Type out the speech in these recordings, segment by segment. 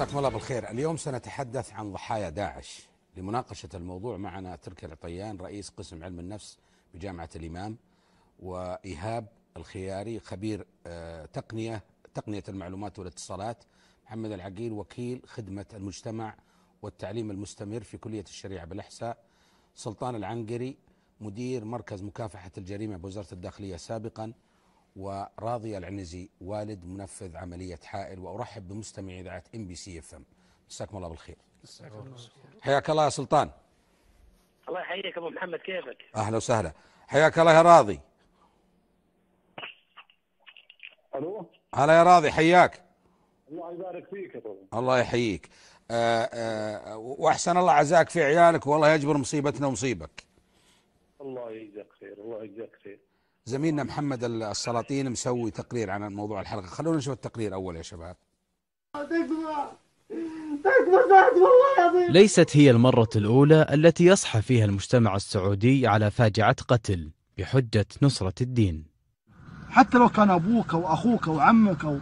مساكم الله بالخير. اليوم سنتحدث عن ضحايا داعش. لمناقشة الموضوع معنا تركي العطيان رئيس قسم علم النفس بجامعة الإمام وإيهاب الخياري خبير آه، تقنية تقنية المعلومات والاتصالات محمد العقيل وكيل خدمة المجتمع والتعليم المستمر في كلية الشريعة بالإحساء سلطان العنقري مدير مركز مكافحة الجريمة بوزارة الداخلية سابقا وراضي العنزي والد منفذ عملية حائل وأرحب بمستمعي إذاعة إم بي سي إف إم. مساكم الله بالخير. حياك الله يا سلطان. الله يحييك أبو محمد كيفك؟ أهلا وسهلا. حياك الله يا راضي. ألو؟ هلا يا راضي حياك. الله يبارك فيك يا طبعا الله يحييك. آه، آه، وأحسن الله عزاك في عيالك والله يجبر مصيبتنا ومصيبك. الله يجزاك خير الله يجزاك خير. زميلنا محمد السلاطين مسوي تقرير عن موضوع الحلقة. خلونا نشوف التقرير أول يا شباب. ليست هي المرة الأولى التي يصحى فيها المجتمع السعودي على فاجعة قتل بحجة نصرة الدين. حتى لو كان أبوك أو أخوك أو عمك أو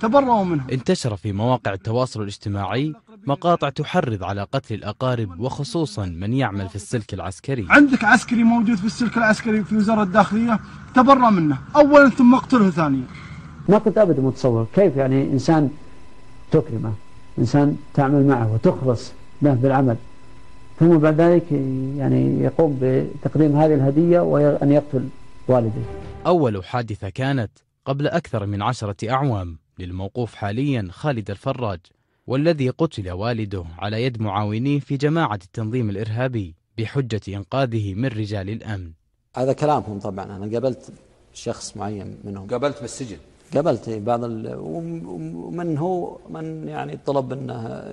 تبرأوا منه انتشر في مواقع التواصل الاجتماعي مقاطع تحرض على قتل الأقارب وخصوصا من يعمل في السلك العسكري. عندك عسكري موجود في السلك العسكري في وزارة الداخلية تبرأ منه. أولا ثم اقتله ثانيا. ما كنت ابدا متصور كيف يعني إنسان تكرمه إنسان تعمل معه وتخلص له بالعمل. ثم بعد ذلك يعني يقوم بتقديم هذه الهدية وأن يقتل والده. أول حادثة كانت قبل أكثر من عشرة أعوام للموقوف حاليا خالد الفراج. والذي قتل والده على يد معاونيه في جماعة التنظيم الإرهابي بحجة إنقاذه من رجال الأمن. هذا كلامهم طبعا. أنا قابلت شخص معين منهم. قابلت بالسجن؟ قابلت بعض ال... وم- ومن هو من يعني طلب إنه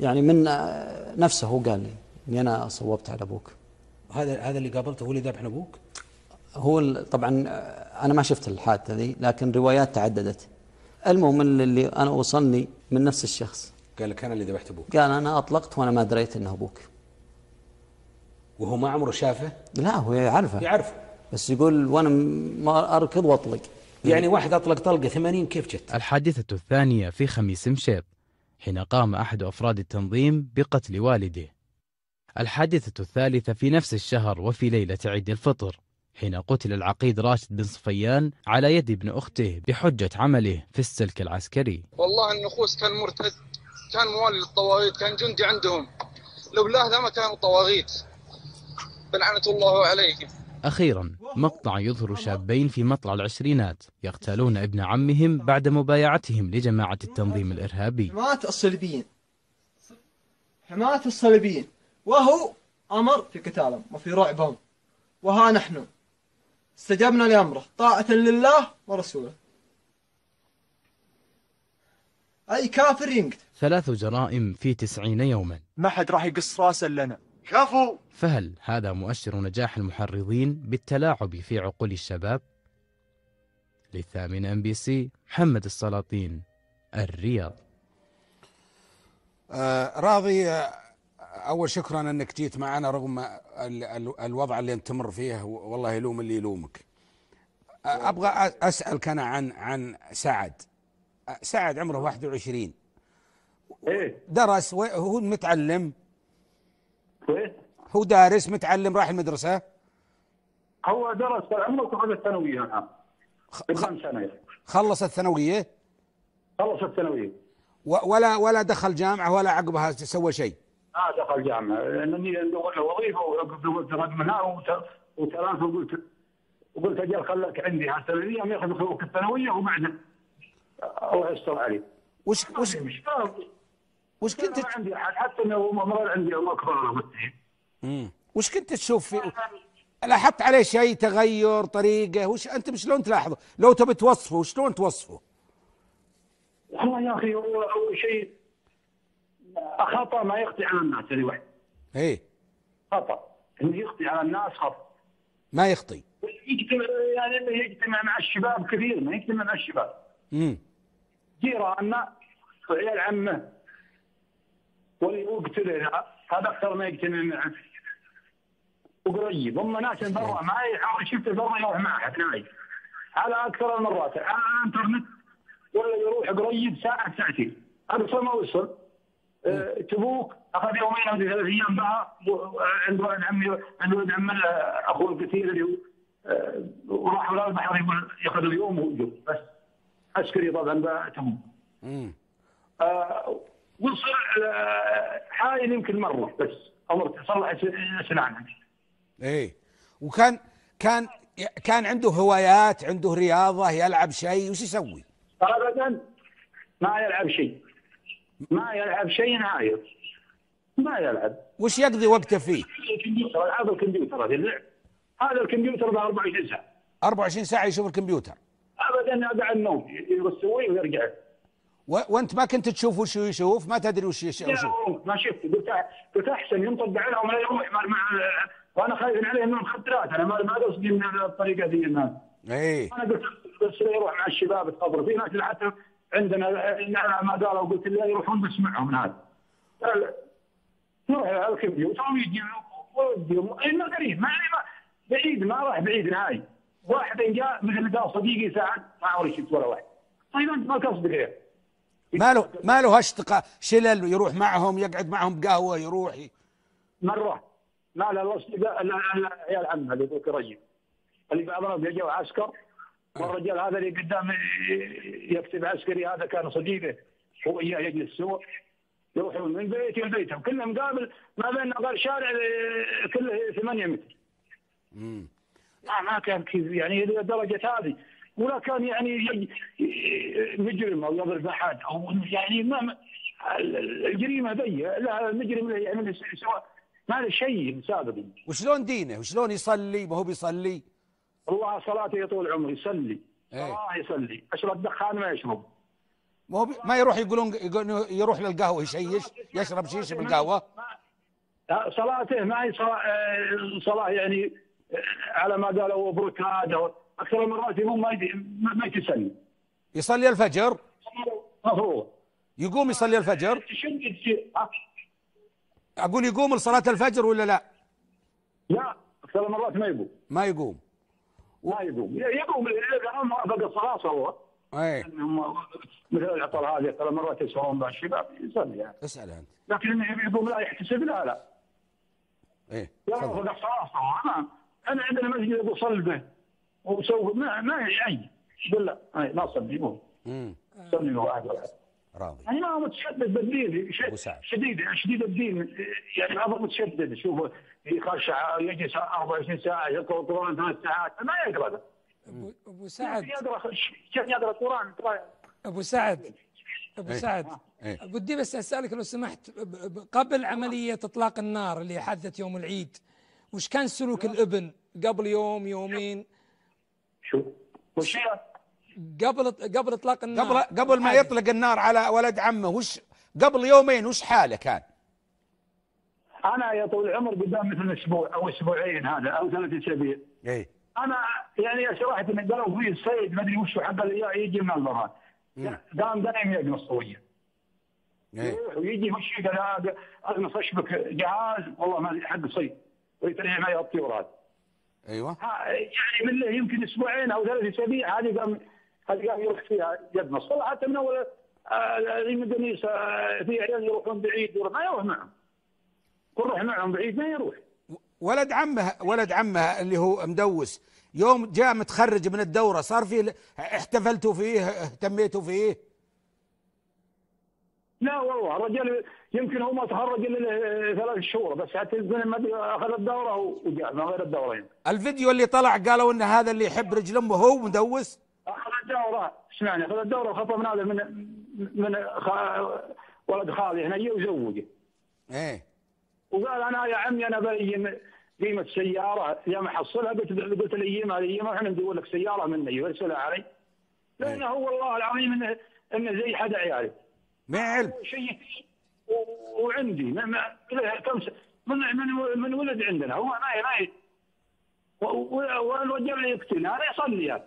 يعني من نفسه هو قال لي إني أنا صوبت على أبوك. هذا هذا اللي قابلته هو اللي ذبح أبوك؟ هو طبعا أنا ما شفت الحادثة ذي لكن روايات تعددت. المهم اللي أنا وصلني من نفس الشخص. قال لك أنا اللي ذبحت أبوك. قال أنا أطلقت وأنا ما دريت إنه أبوك. وهو ما عمره شافه؟ لا هو يعرفه. يعرف بس يقول وأنا م- ما أركض وأطلق. يعني واحد أطلق طلقة 80 كيف جت؟ الحادثة الثانية في خميس مشيط حين قام أحد أفراد التنظيم بقتل والده. الحادثة الثالثة في نفس الشهر وفي ليلة عيد الفطر. حين قتل العقيد راشد بن صفيان على يد ابن أخته بحجة عمله في السلك العسكري. والله النخوس كان مرتد كان موالي للطواغيت كان جندي عندهم. لولاة ذا ما كانوا طواغيت. فلعنة الله عليهم. أخيرا مقطع يظهر شابين في مطلع العشرينات يقتلون ابن عمهم بعد مبايعتهم لجماعة التنظيم الإرهابي. حماة الصليبيين. حماة الصليبيين. وهو أمر في قتالهم وفي رعبهم. وها نحن. استجبنا لأمره. طاعة لله ورسوله. أي كافر ينقتل. ثلاث جرائم في تسعين يوما. ما حد راح يقص راسا لنا كفو فهل هذا مؤشر نجاح المحرضين بالتلاعب في عقول الشباب؟ للثامن إم بي سي محمد السلاطين الرياض. آه راضي آه أول شكرا إنك جيت معنا رغم ال ال الوضع اللي انت تمر فيه والله يلوم اللي يلومك. أبغى أسألك أنا عن عن سعد. سعد عمره 21 إيه. درس و- هو متعلم. كويس هو دارس متعلم راح المدرسة. هو درس عمره وخذ الثانوية الآن. سنة. خلص الثانوية؟ خلص الثانوية. ولا ولا دخل جامعة ولا عقبها سوى شيء. ما دخل جامعة. لانني ندور له وظيفة وقلت رقمها وت- وثلاثه وقلت وقلت أجل خليك عندي هالسنويه يأخذ خلوك الثانوية وبعدين الله يستر عليه وش وش مش وش كنت ما عندي أحد. حتى أنه مرض عندي الله اكبر له مم. وش كنت تشوف في لاحظت عليه شيء؟ تغير طريقة؟ وش أنت شلون تلاحظه؟ لو تبي توصفه شلون توصفه؟ والله يا أخي هو اول شيء خطأ ما يخطي على الناس هذه واحد. إيه. خطأ. إنه يخطي على الناس خطأ. ما يخطي يجتمع يعني يجتمع مع الشباب كثير ما يجتمع مع الشباب. امم جيراننا وعيال عمه. واللي هو قتله هذا أكثر ما يجتمع معه. وقريب. هم ناس برا ما عمري شفته برا يروح معه نايم على أكثر المرات على الإنترنت. ولا يروح قريب ساعة ساعتين. اقصى ما وصل؟ تبوك أخذ يومين أو ثلاث أيام بها و- عند ولد عمي عند ولد عم أخوه الكثير اللي هو آه، وراح ولا البحر يأخذ اليوم ويجوا بس عسكري طبعا بقى تبوك مم. آه، وصل حايل يمكن مرة بس. أمر صلح اسنان إيه. وكان كان كان عنده هوايات عنده رياضة يلعب شيء وش يسوي؟ ابدا ما يلعب شيء. ما يلعب شيء نهائي ما يلعب. وش يقضي وقته فيه؟ الكمبيوتر العاب الكمبيوتر هذه اللعب هذا الكمبيوتر ب 24 ساعة. 24 ساعة يشوف الكمبيوتر. ابدا بعد النوم يسويه ويرجع. و... وأنت ما كنت تشوف وش يشوف؟ ما تدري وش يش- وش لا، ما شفت. قلت قلت أحسن ينطق عليهم لا يروح مع, مع وأنا خايف عليه انه مخدرات أنا ما ما قصدي من الطريقة ذي الناس إيه. أنا قلت بس يروح مع الشباب تخبر في ناس حتى عندنا ما قالوا قلت لا يروحون بسمعهم هذا. على الكمبيوتر ويجي ويوديهم. انه قريب ما يعني ما بعيد ما راح بعيد نهائي. واحد جاء مثل قال صديقي ساعد ما عمري شفت ولا واحد. طيب أنت ما قصدك إيه؟ ما له ما له اشتقاء شلل يروح معهم يقعد معهم بقهوة يروح. مرة. ما لا الاصدقاء لا لا عيال عمه اللي يقول رجل. اللي بعضنا بيجوا عسكر والرجال هذا اللي قدام يكتب عسكري هذا كان صديقه. هو وياه يجلس سوا يروحون من بيتي لبيتهم كلنا مقابل ما بيننا قال شارع آه، كله 8 متر. مم. لا ما كان كذا يعني لدرجة هذه. ولا كان يعني يج- مجرم أو يضرب أحد أو يعني ما ما- الجريمة ذي لا المجرم اللي يعمل سواء ما له شيء سابق وشلون دينه؟ وشلون يصلي؟ ما هو بيصلي؟ الله صلاته يطول عمره يصلي. إيه. صلاه يصلي. أشرب دخان ما يشرب. ما هو. ما يروح يقولون يقولون يروح للقهوة يشيش يشرب شيشه بالقهوة. لا، صلاته ما هي صلاة, آه، يعني آه، على ما قالوا بركاد أكثر المرات يقوم ما ما يتسنى يصلي الفجر؟ مفروض. يقوم يصلي الفجر؟ آه، أقول يقوم لصلاة الفجر ولا لا؟ لا أكثر المرات ما يقوم. ما يقوم. ما يقوم. يقوم بقى الصلاه صلوا إيه. هم مثل العطل هذه أكثر مرات يسهرون مع الشباب يصلي يعني. اسأل أنت. لكن إنه يقوم لا يحتسب لا لا. إيه. بقى الصلاه صلوا أنا أنا عندنا مسجد أبو صلبة. وسوف ما ما يعني يقول لا. أي، ما صلي صلي واحد ولا راضي. يعني ما هو متشدد بالدين. شديد شديد الدين. يعني هو متشدد. شوف يخشع يجلس 24 ساعة يقرا القرآن ثلاث ساعات ما يقرا ده ابو أبو سعد. يقرا كيف يقرا القرآن؟ ترى أبو سعد. أبو إيه. سعد. إيه. ودي بس أسألك لو سمحت. قبل عملية إطلاق النار اللي حدثت يوم العيد وش كان سلوك الإبن قبل يوم يومين؟ شو؟ وش؟ قبل قبل إطلاق النار. قبل قبل ما يطلق النار على ولد عمه وش قبل يومين وش حاله كان؟ أنا يا طول العمر قدام مثل أسبوع أو أسبوعين هذا أو ثلاث أسابيع. إيه. أنا يعني صراحة ان قالوا في الصيد ما أدري وش حق اللي يجي من البراد. دام دايم يقنص إيه. يروح ويجي وش قال اقنص أشبك جهاز والله ما حق صيد. ويتريح معي الطيور هذا أيوه. يعني من له يمكن أسبوعين أو ثلاث أسابيع هذه قام هذه قام يروح فيها يقنص والله حتى من أول آه، المدنيس آه، في عيال يروحون بعيد ما يروح معهم. كل روح معهم بعيد ما يروح. ولد عمه ولد عمه اللي هو مدوس. يوم جاء متخرج من الدورة صار في احتفلتوا فيه اهتميتوا فيه. لا والله الرجال يمكن هو ما تخرج إلا ثلاث شهور بس حتى ما أخذ الدورة وجاء ما غير الدورة يمكن الفيديو اللي طلع قالوا إن هذا اللي يحب رجل أمه هو مدوس؟ أخذ الدورة. إسمعني أخذ الدورة وخطب هذا من من خ... ولد خالي هنا جه وزوجه إيه. وقال أنا يا عمي أنا بأيم قيمة سياره يا محصلها قلت قلت له إيمها إيمها إحنا ندور لك سيارة مني يرسلها علي. لأنه هو والله العظيم انه إنه زي حد عيالي. ما علم شيء وعندي ما ما من من من ولد عندنا. هو ما ما والرجال يقتل هذا يصلي يعني.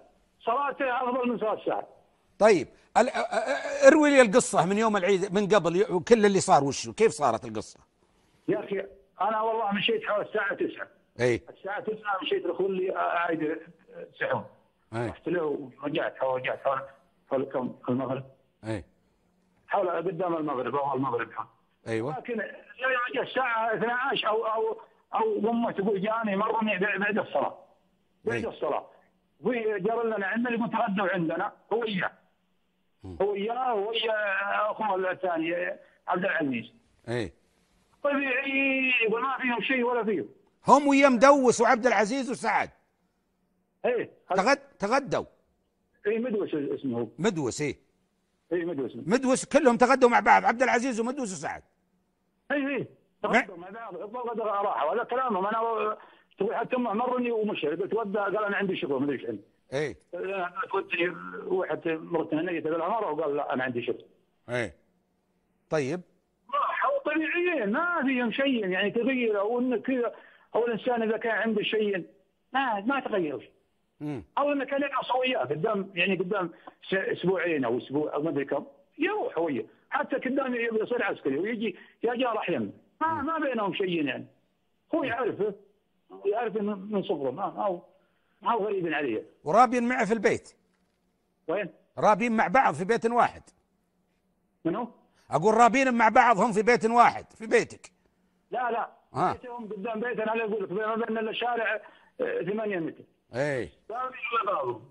صلاته أفضل من صلاة ساعه طيب. أروي لي القصة من يوم العيد من قبل وكل اللي صار وشه كيف صارت القصة؟ يا أخي أنا والله مشيت حول الساعة 9 إيه الساعة 9 مشيت لاخوي اللي عايد سحون رحت له ورجعت حول رجعت حول كم- المغرب. أي. حول قدام المغرب أو المغرب أيوه. لكن يجي الساعة 12 أو أو أو أمه تقول جاني مرني بعد الصلاة. بعد. الصلاة. في جار لنا عندنا يقول تغدوا عندنا. هو اياه هو اياه ويا أخوه الثاني عبد العزيز. أي. طبيعي يقول ما فيهم شيء ولا فيهم. هم ويا مدوس وعبد العزيز وسعد. إيه تغد تغدوا. إيه مدوس اسمه. هو مدوس إيه. إيه مدوس. مدوس كلهم تغدوا مع بعض عبد العزيز ومدوس وسعد. اي اي تغدوا مع بعض راحوا هذا كلامهم. أنا حتى أمه مرني ومشى قلت ودع قال أنا عندي شغل ما أدري إيش عندي. اي تودني واحد مرته هنيته بالعماره وقال لا أنا عندي شغل. اي طيب. طبيعيين ما فيهم شيء. يعني تغير أو إنه كذا أو الإنسان إذا كان عنده شيء ما ما تغير. أو إنه كان يقع وياه قدام يعني قدام أسبوعين أو أسبوع أو ما أدري كم يروح وياه حتى قدام يصير عسكري ويجي يا جارح يمه ما ما بينهم شيء يعني. هو يعرفه يعرف من صغره ما هو ما هو غريب عليه. ورابين معه في البيت. وين؟ رابين مع بعض في بيت واحد. منو؟ أقول رابين مع بعض هم في بيت واحد في بيتك. لا لا. آه. بيتهم قدام بيتنا أنا أقول لك بيننا وبين الشارع 8 متر. اي بعضهم.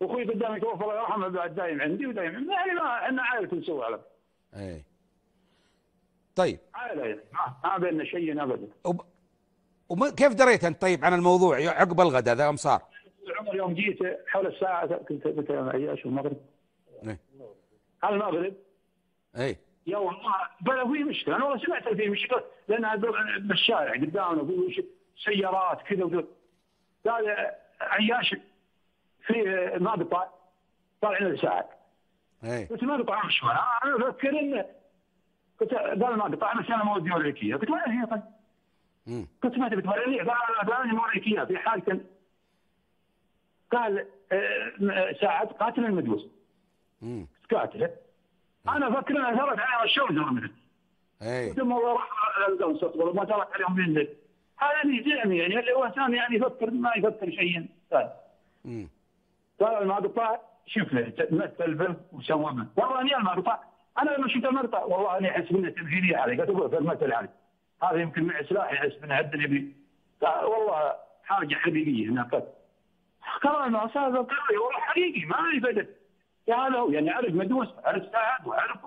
واخوي قدامي توفى الله يرحمه بعد دايم عندي ودايم عندي. يعني ما إحنا عائلة نسوي على اي طيب. عائلة يعني. ما, ما بيننا شيء ابدا. وب... وما كيف دريت أنت طيب عن الموضوع عقب الغداء ذا يوم صار؟ عمر يوم جيت حول الساعة كنت كنت أشوف المغرب؟ اي على المغرب؟ اي يا والله. بلا في مشكلة. أنا والله سمعت في مشكلة. لأنها ب- بالشارع قدامنا في سيارات كذا وكذا. قال عياش في مقطع طالع لنا ساعة اي قلت مقطع وش هو؟ أنا أفكر إنه قلت قال مقطع بس أنا مودي أوريك قلت وين هي طيب؟ قلت ما تبي توريني؟ قال قال لي اوريك اياه في حال كان قال آه، ساعد قاتل المدوس. قاتله أنا أفكر انها ثرت عليها الشوزر مثل اي ثم والله راح والله ما ثرت عليهم بين هذا اللي يزعم يعني اللي هو انسان يعني يفكر ما يفكر شيء ثاني. قال المقطع شوف له مثل فيلم وسوى منه والله أني المقطع أنا لما شفت المقطع والله أني أحس انه تمثيليه علي. قلت أقول في المثل علي هذا يمكن معي سلاح يحس عدل يبي قال والله حاجة حقيقية هنا قد قال ما صار لي والله حقيقي ما يفدت هو يعني عرف مدوس عرف ساعد وعرف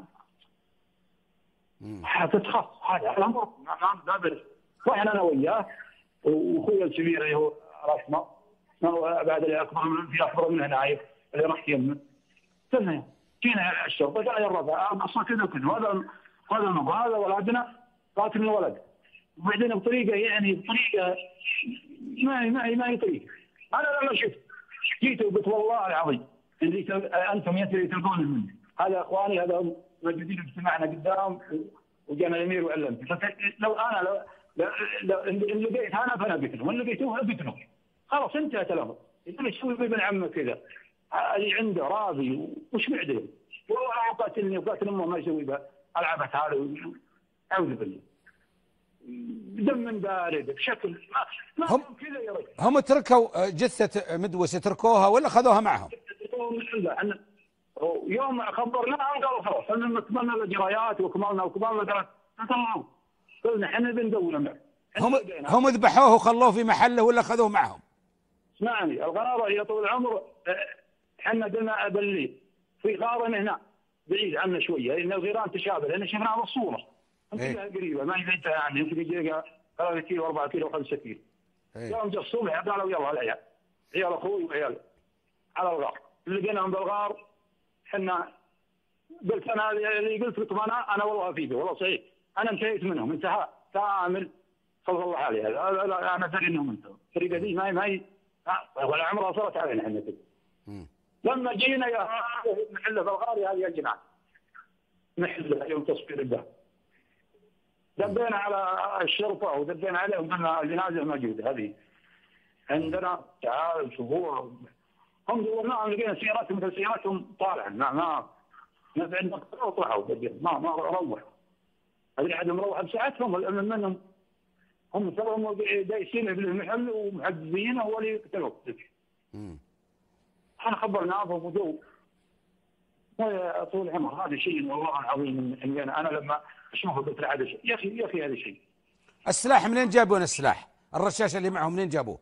تتخص هذا الامر ما بعرف وإحنا أنا وياه وأخوي الكبير اللي هو رشمه هو بعد اللي اكبر من في اكبر منه نايف اللي راح يمه. قلنا جينا الشرطة. قال يا الربع أصلا كذا وكذا. هذا هذا هذا ولدنا قاتل الولد وبعدين بطريقة يعني بطريقة ما هي ما هي ما هي طريقة. أنا لما شفت جيت وقلت والله العظيم اللي أنتم يا تلقون مني. هذا إخواني هذا هم موجودين اجتماعنا قدام وجانا الامير وعلمت لو أنا لو لو- إن لقيت أنا فأنا قتله وإن لقيتوه قتله خلاص انتهت الامر إيش يسوي بابن عمه كذا؟ اللي عنده راضي وش معدل والله قاتلني وقاتل أمه ما يسوي بها. ألعبت هذا أعوذ بالله. دم من بارد بشكل ما ما هم- كذا يا رجل. هم تركوا جثة مدوس تركوها ولا خذوها معهم؟ لا أنا يوم خبرناهم قالوا خلاص إحنا كملنا الاجراءات وكملنا وكملنا تمام. قلنا إحنا بندور معه. هم. هم ذبحوه وخلوه في محله ولا خذوه معهم؟ اسمعني. الغرابة يا طول العمر آه، إحنا قلنا بالليل في غاره هنا. بعيد عنا شوية. لأن الغيران تشابه لأن شفناها بالصورة إيه. قريبة ما يبين يعني يمكن يجي 3 كيلو 4 كيلو 5 كيلو. إيه. يوم جاء الصبح قالوا يلا العيال. عيال أخوي وعيال. على الغار لقيناهم بالغار إحنا قلت أنا اللي قلت لكم أنا أنا والله افيده والله صحيح. أنا انتهيت منهم انتهى كامل صلى الله عليه. لا- لا- لا، أنا ادري إنهم انتهوا. الطريقة دي ما هي ما هي. ولا عمرها صارت علينا إحنا. لما جينا يا محلة بالغار يا هذه الجنان محلة يوم تصفير الدم دبينا على الشرطة ودبينا عليهم قلنا الجنازة موجودة هذه. عندنا تعال شهور. هم دورناهم لقينا سياراتهم مثل سياراتهم طالعة. ما ما ما في عندنا قطار طلعوا دبينا. ما ما روحوا. هذه احد مروح بساعتهم منهم؟ هم ترى دايسين بالمحل ومحجزين هو اللي قتلوه مم. إحنا خبرناهم وجو. يا طول العمر هذا شيء والله العظيم إني أنا لما أشوفه قلت له هذا شيء. يا أخي يا أخي هذا شيء. السلاح منين جابون السلاح. الرشاش اللي معهم منين جابوه؟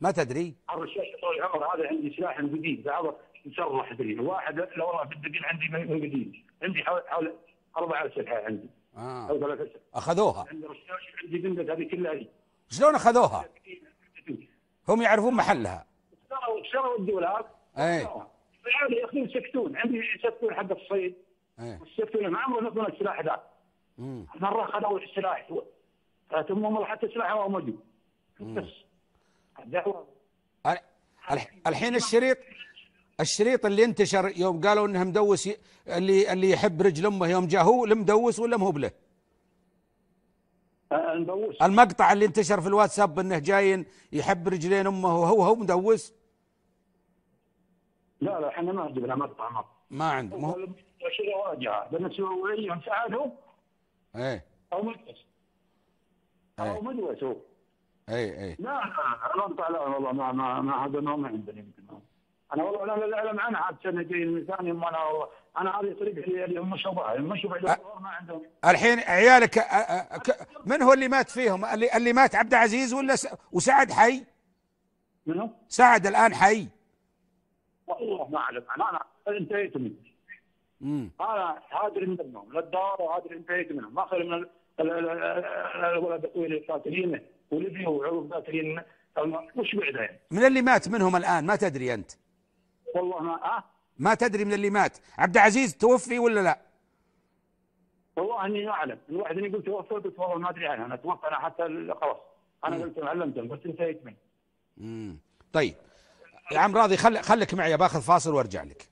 ما تدري؟ الرشاش طول العمر هذا عندي سلاح جديد بعض مسرح دري واحد لا والله بالدقيق عندي من جديد عندي حول أربع اسلحه عندي. آه. أو ثلاث اسلحه أخذوها؟ عندي رشاش عندي بندق هذه كلها لي شلون أخذوها؟ هم يعرفون محلها. اشتروا اشتروا الدولار اي عادي ياخذون يسكتون. عندي يسكتون حق الصيد. اي يسكتون. ما عمرهم ياخذون السلاح ذا. مم. مرة خذوا السلاح. والله حتى السلاح ما موجود. بس. الحين الشريط الشريط اللي انتشر يوم قالوا إنه مدوس ي- اللي اللي يحب رجل أمه يوم جاء هو المدوس ولا مو بله؟ آه، ندوس المقطع اللي انتشر في الواتساب إنه جاي يحب رجلين أمه وهو هو مدوس؟ لا لا إحنا ما جبنا مقطع مقطع ما عنده مو بالنسبة ساعدهم إيه. أو مدوس. أو إيه مدوس هو. إيه إيه. لا لا المقطع لا والله ما ما ما هذا ما ما عندنا يمكن. أنا والله أنا لا اعلم عنها عاد سنه جاي من ثاني ما أنا والله أنا هذه طريقتي اللي هم شباب هم الظهر ما عندهم. الحين عيالك أ- من هو اللي مات فيهم؟ اللي اللي مات عبد العزيز ولا س- وسعد حي؟ منو؟ سعد الآن حي. والله ما اعلم أنا أنا انتهيت منه. امم أنا هادر منهم للدار وهادر انتهيت منهم ما خلي من ال- ال- ال- ال- وليبيا وعروض الم- وش بعده يعني؟ من اللي مات منهم الآن؟ ما تدري أنت. والله ما آه؟ ما تدري من اللي مات. عبد العزيز توفي ولا لا؟ والله أني ما أعلم. الواحد اللي قلت توفى قلت والله ما أدري عنها. أنا توفى أنا حتى خلاص. أنا قلت علمتهم بس انتهيت منه مم. طيب. يا عم راضي خل خليك معي باخذ فاصل وأرجع لك.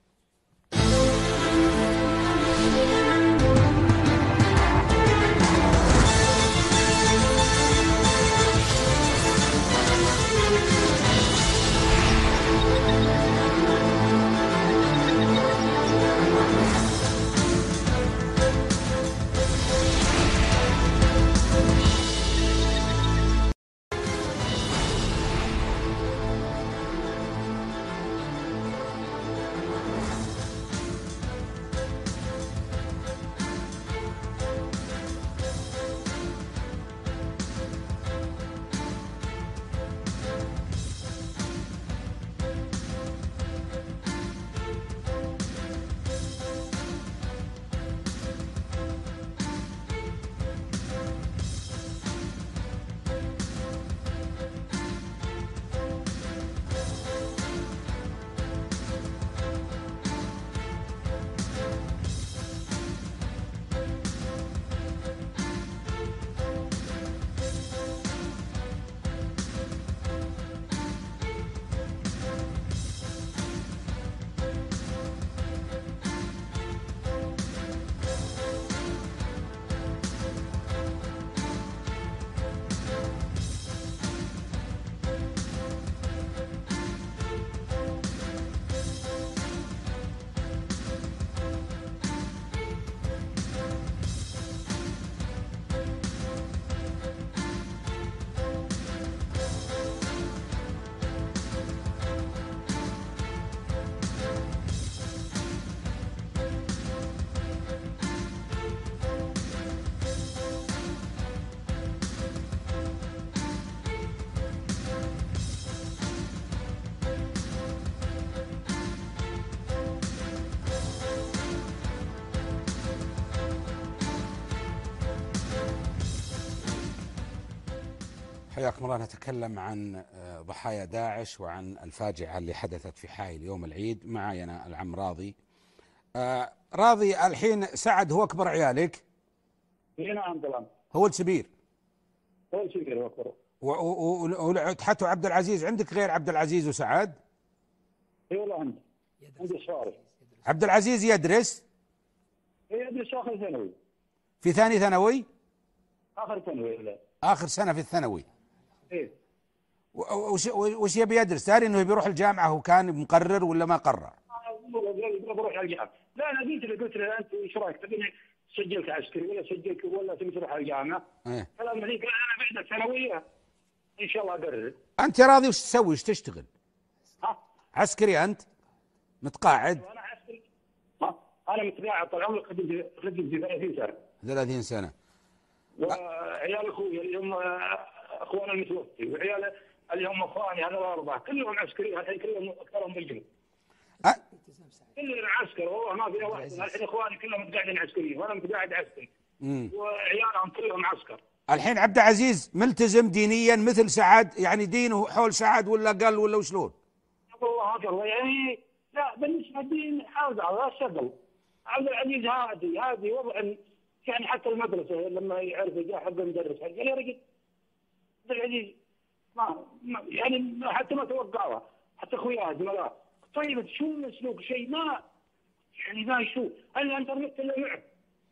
حياكم الله نتكلم عن آه، ضحايا داعش وعن الفاجعة اللي حدثت في حائل يوم العيد. معي أنا العم راضي. آه، راضي الحين سعد هو أكبر عيالك؟ إي نعم طبعا هو الكبير؟ اول شيء كذا وفره و- و- و- وحتى عبد العزيز. عندك غير عبد العزيز وسعد؟ إي والله عندي. عندي صارف عبد العزيز يدرس؟ إي ادرس آخر ثانوي. في ثاني ثانوي؟ آخر ثانوي لا. آخر سنة في الثانوي. إيه. و- وش, وش يبي يدرس داري إنه يبي يروح الجامعة وكان مقرر ولا ما قرر؟ أنا بروح على الجامعة. لا أنا قلت له قلت له أنت إيش رأيك؟ تبيني سجلك عسكري ولا سجلك ولا تبي تروح على الجامعة؟ إيه. كلام ذيك أنا بعد الثانوية. إن شاء الله أقرر. أنت راضي؟ وش تسوي؟ وش تشتغل؟ ها؟ عسكري أنت؟ متقاعد؟ أنا عسكري. ها؟ أنا متقاعد طال عمري خدمت خدمت في 30 سنة. 30 سنة. وعيال أخوي اللي هم اخوان المتوفي وعيال اللي هم أخواني أنا الأربعة كلهم عسكريين الحين كلهم أكثرهم بالجنوب أه؟ كلنا عسكر والله ما في واحد الحين أخواني كلهم متقاعدين عسكريين وأنا متقاعد عسكري. وعيالهم كلهم عسكر الحين عبد العزيز ملتزم دينيا مثل سعد يعني دينه حول سعد ولا قل ولا وشلون؟ الله اكبر يعني لا بالنسبة للدين هذا لا شغل عبد العزيز هادي هادي وضع يعني حتى المدرسة لما يعرف جاء حق المدرس قال يا رجل العزيز. ما, يعني حتى ما توقعها حتى أخوياه زملاء. طيب شو مسلوك شيء ما يعني ما يشوف. الإنترنت إلا معه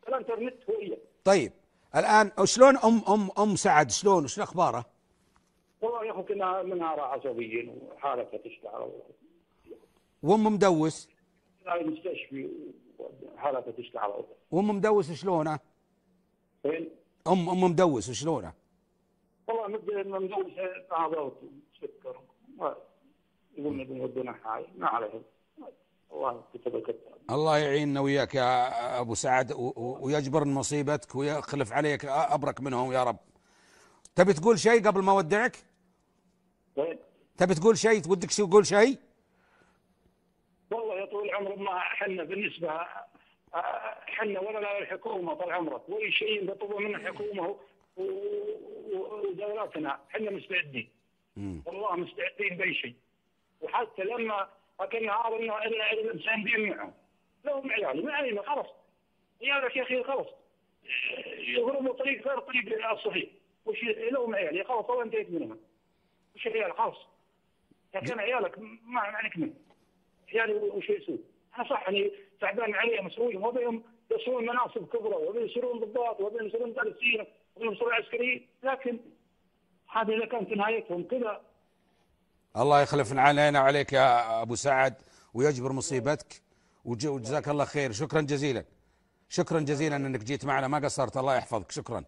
الإنترنت هو إياه. طيب الآن شلون ام ام أم سعد؟ شلون؟ شنو أخباره؟ والله يا اخو كنا منها عصبيا وحالته تشتعل وأم مدوس؟ هاي المستشفى وحالته تشتعل وأم مدوس شلونه؟ وين؟ ام أم مدوس شلونه؟ والله إنه مدوس هذا سكر يقول نبي حاي ما عليهم الله كتب الله يعيننا وياك يا أبو سعد ويجبر مصيبتك ويخلف عليك أبرك منهم يا رب. تبي تقول شيء قبل ما أودعك؟ وين؟ تبي تقول شيء ودك تقول شيء؟ والله يا طول العمر ما إحنا بالنسبة إحنا ولا لا الحكومة طال عمرك ولا شيء بيطلبوا منا الحكومة و- و- ودولاتنا إحنا مستعدين. والله مستعدين بأي شيء. وحتى لما هذا إنه ان الإنسان بيمنعهم لهم عيالي ما علينا. خلاص. عيالك يا أخي خلاص. يضربوا طريق غير طريق الصحيح. وش لهم عيالي خلاص والله انتهيت منهم. وش عيال خلاص. كان عيالك ما عليك منه عيالي وش يسوي؟ أنا صح اني تعبان عليهم مسؤولين. وبيهم يصيرون مناصب كبرى وبين يصيرون ضباط وبين يصيرون مدرسين. يصيرون عسكريين لكن هذه إذا كانت نهايتهم كذا. الله يخلف علينا وعليك يا أبو سعد ويجبر مصيبتك وج- وجزاك الله خير. شكرا جزيلا. شكرا جزيلا إنك جيت معنا. ما قصرت. الله يحفظك. شكرا.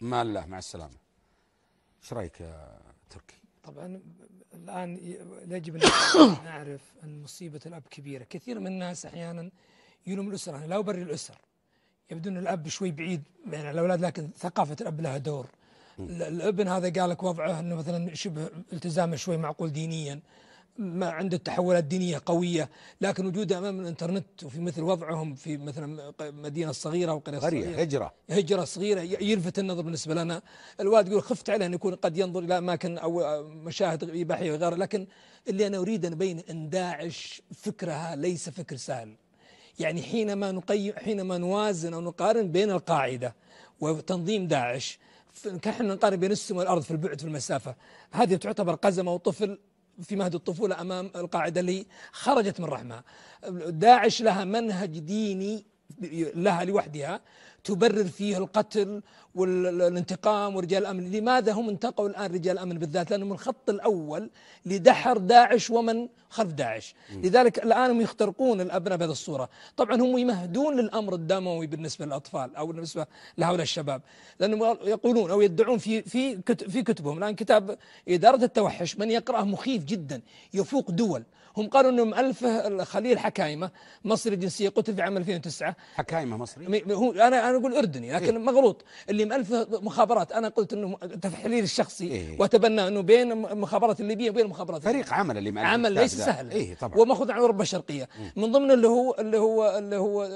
ما الله. مع السلامة. إيش رأيك يا تركي؟ طبعا الآن ي- يجب أن نعرف أن مصيبة الأب كبيرة. كثير من الناس أحيانا يلوم الأسرة. أنا لا أبرر الأسر. يبدو أن الأب شوي بعيد عن الأولاد لكن ثقافة الأب لها دور. ال- الابن هذا قال لك وضعه أنه مثلا شبه التزامه شوي معقول دينيا ما عنده تحولات دينية قوية لكن وجوده أمام الإنترنت وفي مثل وضعهم في مثلا مدينة صغيرة أو قرية قرية صغيرة. هجرة. هجرة صغيرة يلفت النظر بالنسبة لنا. الوالد يقول خفت عليه أن يكون قد ينظر إلى أماكن أو مشاهد إباحية وغيرها لكن اللي أنا أريد أن أبين أن داعش فكرها ليس فكر سهل. يعني حينما نقيم حينما نوازن أو نقارن بين القاعدة وتنظيم داعش كحنا نقارن بين السماء والأرض في البعد في المسافة. هذه تعتبر قزمة وطفل في مهد الطفولة أمام القاعدة اللي خرجت من رحمها داعش لها منهج ديني لها لوحدها. تبرر فيه القتل والانتقام ورجال الأمن، لماذا هم انتقوا الآن رجال الأمن بالذات؟ لأنهم الخط الأول لدحر داعش ومن خلف داعش، لذلك الآن هم يخترقون الأبناء بهذه الصورة، طبعا هم يمهدون للأمر الدموي بالنسبة للأطفال أو بالنسبة لهؤلاء الشباب، لأنهم يقولون أو يدعون في في في كتبهم. الآن كتاب إدارة التوحش من يقرأه مخيف جدا. يفوق دول، هم قالوا انه مؤلفه خليل حكايمة. مصري جنسية قتل في عام 2009 حكايمة مصري؟ هو أنا أنا أقول أردني لكن مغلوط. اللي مؤلفه مخابرات أنا قلت إنه تحليل الشخصي إيه. وأتبنى إنه بين المخابرات الليبية وبين المخابرات فريق عمل اللي مع عمل ليس. سهل. إيه طبعا. وماخذ عن أوروبا الشرقية. من ضمن اللي هو اللي هو اللي هو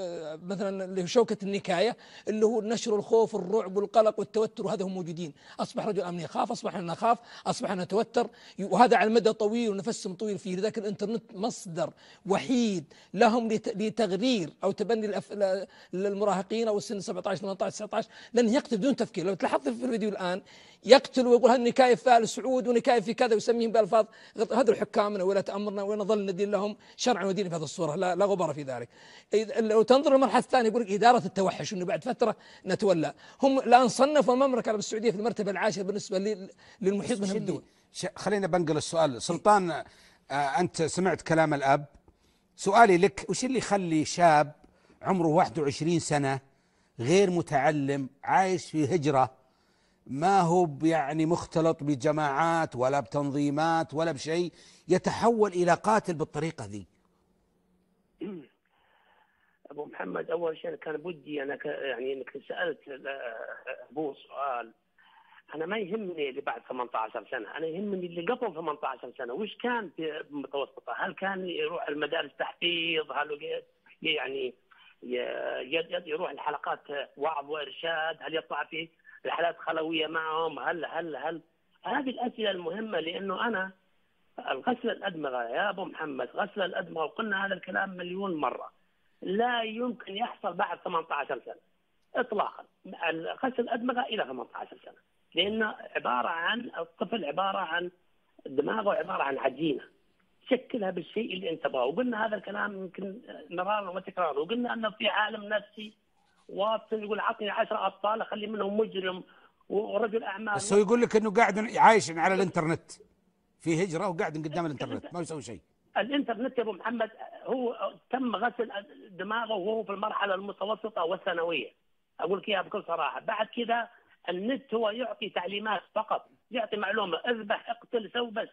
مثلا اللي هو شوكة النكاية اللي هو نشر الخوف والرعب والقلق والتوتر وهذا هم موجودين. أصبح رجل أمن يخاف أصبح نخاف أصبح نتوتر وهذا على المدى طويل ونفسهم طويل فيه. لذلك الإنترنت مصدر وحيد لهم لت- لتغرير أو تبني للمراهقين أو السن 17 18 19 لأنه يقتل بدون تفكير. لو تلاحظت في الفيديو الآن يقتل ويقول هذه نكايه في ال سعود ونكايه في كذا ويسميهم بألفاظ هذول حكامنا ولاة امرنا ونظل ندين لهم شرعا ودينا في هذه الصورة. لا, لا غبار في ذلك. لو تنظر للمرحله الثانية يقول لك إدارة التوحش إنه بعد فترة نتولى. هم الآن صنفوا المملكه العربيه السعودية في المرتبة العاشرة بالنسبة لل- للمحيط من الدول. خلينا بنقل السؤال. سلطان آه أنت سمعت كلام الأب. سؤالي لك وش اللي يخلي شاب عمره 21 سنة غير متعلم عايش في هجرة ما هو يعني مختلط بجماعات ولا بتنظيمات ولا بشيء يتحول إلى قاتل بالطريقة ذي أبو محمد أول شيء كان بدي أنا ك... يعني إنك سألت آه، أبو سؤال أنا ما يهمني اللي بعد 18 سنة، أنا يهمني اللي قبل 18 سنة، وش كان في المتوسطه؟ هل كان يروح المدارس تحفيظ؟ هل يعني يروح الحلقات وعظ وإرشاد؟ هل يطلع في رحلات خلوية معهم؟ هل هل هل؟ هذه الأسئلة المهمة لأنه أنا الغسل الأدمغة يا أبو محمد غسل الأدمغة وقلنا هذا الكلام مليون مرة. لا يمكن يحصل بعد 18 سنة. اطلاقا. غسل الأدمغة إلى 18 سنة. لأنه عبارة عن الطفل عبارة عن دماغه عبارة عن عجينة. شكلها بالشيء اللي انت تبغاه. وقلنا هذا الكلام يمكن مرارا وتكرارا وقلنا أنه في عالم نفسي واطن يقول عطني 10 أبطال أخلي منهم مجرم ورجل أعمال. بس هو يقول لك إنه قاعد عايش على الإنترنت. في هجرة وقاعد قدام الإنترنت. ما يسوي شيء. الإنترنت يا أبو محمد هو تم غسل دماغه وهو في المرحلة المتوسطة والثانوية. أقول لك إياها بكل صراحة. بعد كذا النت هو يعطي تعليمات فقط يعطي معلومة. اذبح اقتل سو بس.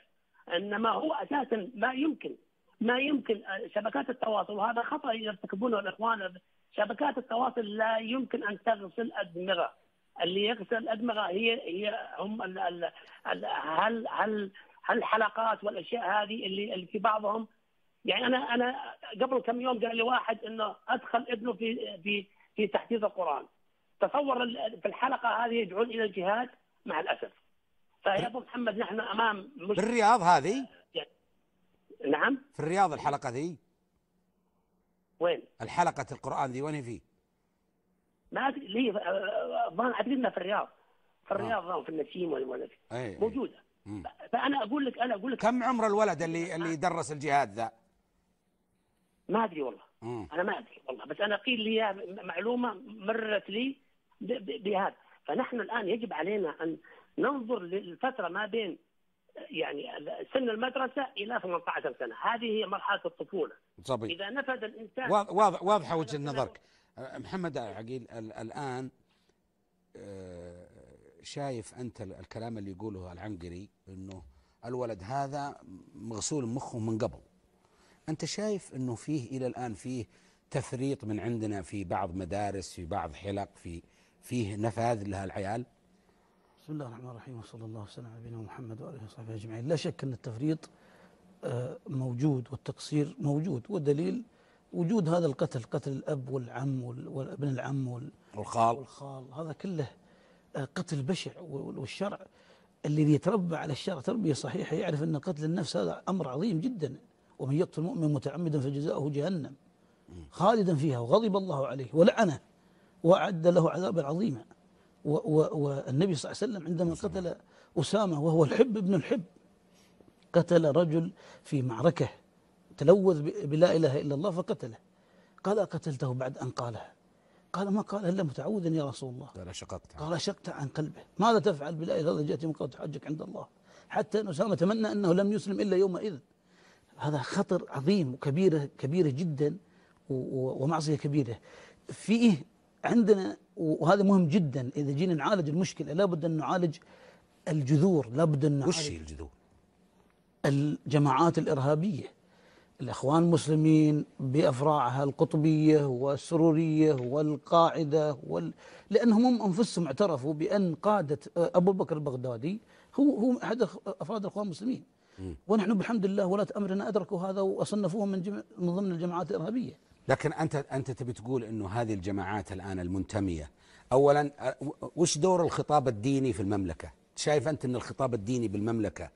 إنما هو أساسا ما يمكن ما يمكن شبكات التواصل وهذا خطأ يرتكبونه الإخوان. شبكات التواصل لا يمكن أن تغسل أدمغة. اللي يغسل الادمغه هي هي هم ال ال ال هل هل هالحلقات والأشياء هذه اللي اللي في بعضهم. يعني أنا أنا قبل كم يوم قال لي واحد إنه أدخل ابنه في في في تحفيظ القرآن. تصور في الحلقة هذه يدعون إلى الجهاد؟ مع الأسف. فيا أبو محمد نحن أمام مش في الرياض هذه؟ نعم. في الرياض الحلقة ذي؟ وين؟ الحلقة القرآن ذي وين هي فيه؟ ما أدري لي الظاهر اعتقد في الرياض. في الرياض آه. في النسيم ولا في موجودة. مم. فأنا أقول لك أنا أقول لك كم عمر الولد اللي اللي درس الجهاد ذا؟ ما أدري والله. مم. أنا ما أدري والله. بس أنا قيل لي معلومة مرت لي بهذا. فنحن الآن يجب علينا أن ننظر للفترة ما بين يعني سن المدرسة إلى 18 سنة، هذه هي مرحلة الطفولة. صبي. إذا نفذ الإنسان واضح واضحة وجهة نظرك. محمد عقيل الآن شايف أنت الكلام اللي يقوله العنقري إنه الولد هذا مغسول مخه من قبل. أنت شايف إنه فيه إلى الآن فيه تفريط من عندنا في بعض مدارس في بعض حلق في فيه نفاذ لها العيال؟ بسم الله الرحمن الرحيم وصلى الله وسلم على نبينا محمد وآله وصحبه أجمعين، لا شك أن التفريط موجود والتقصير موجود والدليل وجود هذا القتل قتل الأب والعم وابن العم والخال. والخال. هذا كله قتل بشع والشرع الذي يتربى على الشرع. تربية صحيحة يعرف أن قتل النفس هذا أمر عظيم جدا. ومن يقتل مؤمن متعمدا فجزاؤه جهنم خالدا فيها وغضب الله عليه ولعنه وأعد له عذابا عظيما. والنبي صلى الله عليه وسلم عندما قتل أسامة وهو الحب ابن الحب قتل رجل في معركة تلوذ بلا إله إلا الله فقتله. قال قتلته بعد أن قالها. قال ما قال إلا متعوذا يا رسول الله. قال شققت. قال شقت عن قلبه. ماذا تفعل؟ بلا إله إلا الله جاءت يوم حجك عند الله. حتى أن أسامة تمنى أنه لم يسلم إلا يومئذ. هذا خطر عظيم وكبيرة كبيرة جدا ومعصية كبيرة. فيه عندنا وهذا مهم جدا إذا جينا نعالج المشكلة لابد أن نعالج الجذور لابد أن نعالج وش هي الجذور؟ الجماعات الإرهابية. الإخوان المسلمين بأفراعها القطبية والسرورية والقاعدة وال... لأنهم هم أنفسهم اعترفوا بأن قادة أبو بكر البغدادي هو هو أحد أفراد الإخوان المسلمين. ونحن بحمد الله ولاة أمرنا أدركوا هذا وأصنفوه من جم... من ضمن الجماعات الإرهابية. لكن أنت أنت تبي تقول إنه هذه الجماعات الآن المنتمية اولا وش دور الخطاب الديني في المملكة؟ شايف أنت إن الخطاب الديني بالمملكة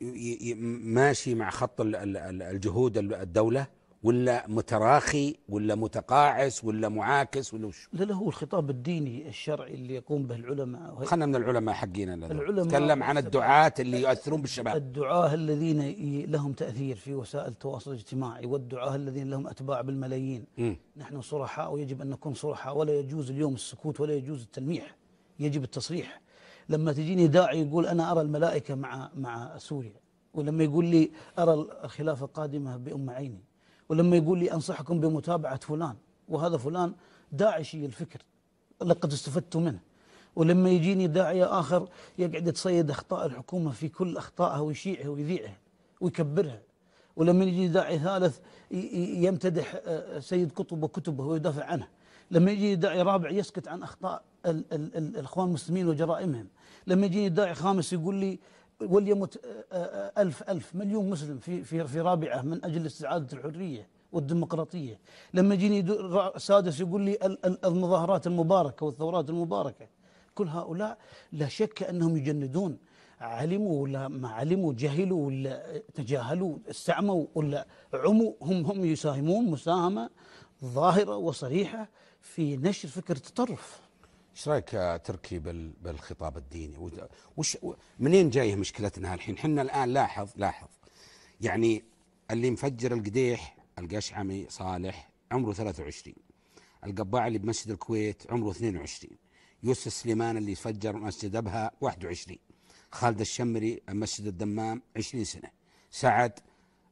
ماشي مع خط الجهود الدولة ولا متراخي ولا متقاعس ولا معاكس ولا وش؟ لا لا هو الخطاب الديني الشرعي اللي يقوم به العلماء. خلنا من العلماء حقينا العلماء تكلم عن الدعاة اللي يؤثرون بالشباب. الدعاة الذين لهم تأثير في وسائل التواصل الاجتماعي والدعاة الذين لهم أتباع بالملايين. م. نحن صرحاء ويجب أن نكون صرحاء. ولا يجوز اليوم السكوت ولا يجوز التلميح. يجب التصريح. لما تجيني داعي يقول أنا أرى الملائكة مع مع سوريا ولما يقول لي أرى الخلافة قادمة بأم عيني. ولما يقول لي أنصحكم بمتابعة فلان وهذا فلان داعشي الفكر لقد استفدت منه. ولما يجيني داعية آخر يقعد يتصيد أخطاء الحكومة في كل أخطائها ويشيعها ويذيعها ويكبرها. ولما يجي داعي ثالث يمتدح آه، سيد قطب وكتبه ويدافع عنها لما يجي داعي رابع يسكت عن أخطاء ال ال ال الإخوان المسلمين وجرائمهم. لما يجي داعي خامس يقول لي وليمت آه، آه، ألف ألف مليون مسلم في في في رابعة من أجل استعادة الحرية والديمقراطية. لما يجيني سادس يقول لي ال- ال- المظاهرات المباركة والثورات المباركة. كل هؤلاء لا شك أنهم يجندون. علموا ولا ما علموا جهلوا ولا تجاهلوا استعموا ولا عموا. هم هم يساهمون مساهمة ظاهرة وصريحة في نشر فكرة التطرف. إيش رأيك تركي بال- بالخطاب الديني؟ وش- منين جاية مشكلتنا الحين حنا الآن لاحظ لاحظ يعني اللي مفجر القديح القشعمي صالح عمره 23 القباع اللي بمسجد الكويت عمره 22 يوسف سليمان اللي فجر مسجد أبها 21 خالد الشمري مسجد الدمام 20 سنة. سعد